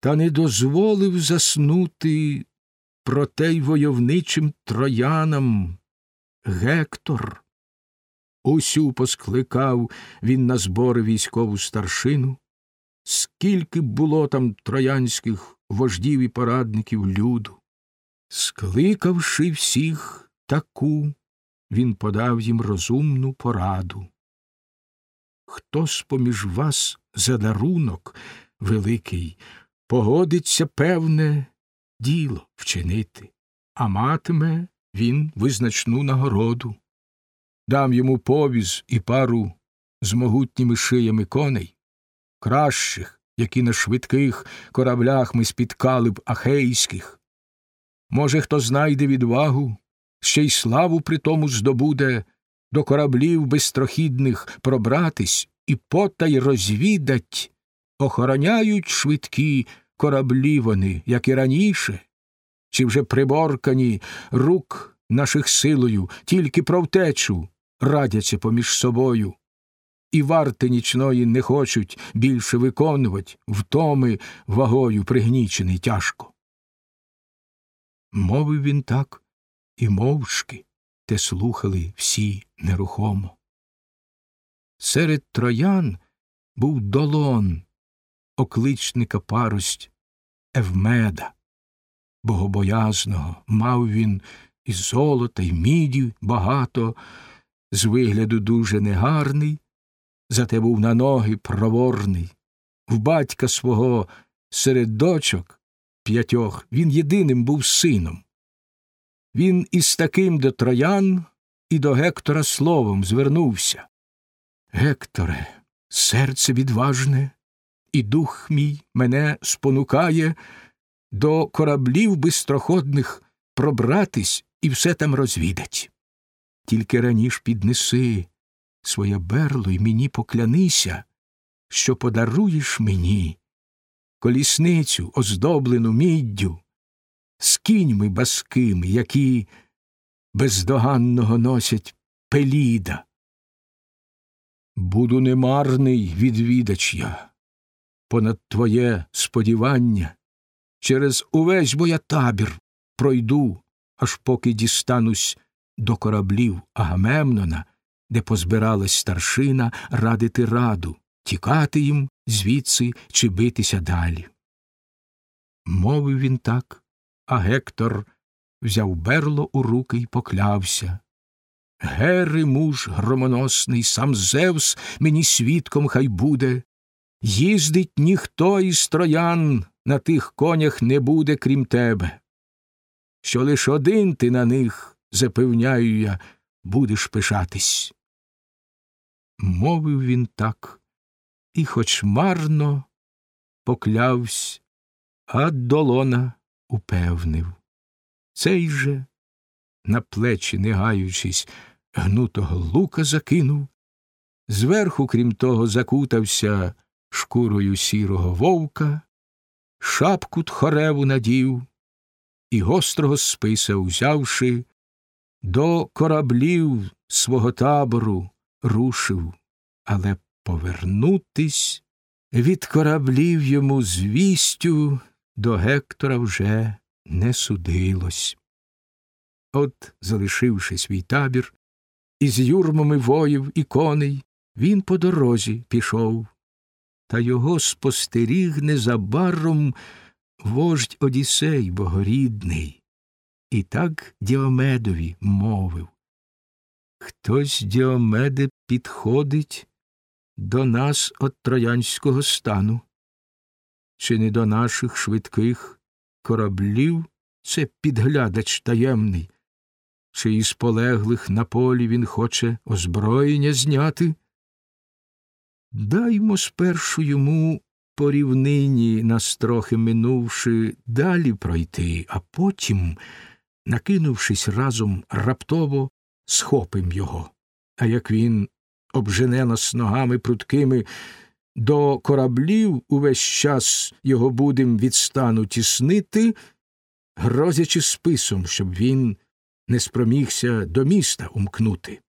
та не дозволив заснути проте й войовничим троянам Гектор. Усю поскликав він на збори військову старшину, скільки було там троянських вождів і порадників люду. Скликавши всіх таку, він подав їм розумну пораду. Хто з поміж вас за дарунок великий погодиться, певне, діло вчинити, а матиме він визначну нагороду. Дам йому повіз і пару з могутніми шиями коней, кращих, які на швидких кораблях ми спіткали б ахейських. Може, хто знайде відвагу, ще й славу при тому здобуде до кораблів безстрохідних пробратись і потай розвідать, охороняють швидкі кораблі вони, як і раніше, чи вже приборкані рук наших силою, тільки про втечу радяться поміж собою, і варти нічної не хочуть більше виконувати, втоми вагою пригнічений тяжко. Мовив він так і мовчки, те слухали всі нерухомо. Серед троян був долон, окличника парость Евмеда. Богобоязного мав він і золота, й міді багато, з вигляду дуже негарний, зате був на ноги проворний. В батька свого серед дочок п'ятьох він єдиним був сином. Він із таким до троян і до Гектора словом звернувся. Гекторе, серце відважне, і дух мій мене спонукає до кораблів бистроходних пробратись і все там розвідать. Тільки раніш піднеси своє берло й мені поклянися, що подаруєш мені колісницю, оздоблену міддю, з кіньми баскими, які бездоганного носять пеліда. Буду немарний відвідач я, понад твоє сподівання, через увесь боя табір пройду, аж поки дістанусь до кораблів Агамемнона, де позбиралась старшина радити раду, тікати їм звідси чи битися далі. Мовив він так, а Гектор взяв берло у руки й поклявся. Гери муж громоносний, сам Зевс мені свідком хай буде. Їздить ніхто із троян на тих конях не буде, крім тебе. Що лиш один ти на них, запевняю я, будеш пишатись. Мовив він так, і хоч марно поклявсь, а долона упевнив. Цей же, на плечі, не гаючись, гнутого лука закинув, зверху, крім того, закутався шкурою сірого вовка, шапку тхореву надів і гострого списа узявши, до кораблів свого табору рушив, але повернутись від кораблів йому звістю до Гектора вже не судилось. От, залишивши свій табір, із юрмами воїв і коней, він по дорозі пішов, та його спостеріг незабаром вождь Одісей богорідний, і так Діомедові мовив. Хтось Діомеде підходить до нас от троянського стану, чи не до наших швидких кораблів? Це підглядач таємний, чи із полеглих на полі він хоче озброєння зняти? Даймо спершу йому по рівнині, нас трохи минувши, далі пройти, а потім, накинувшись разом раптово, схопим його. А як він обжене нас ногами пруткими, до кораблів увесь час його будем від стану тіснити, грозячи списом, щоб він не спромігся до міста умкнути.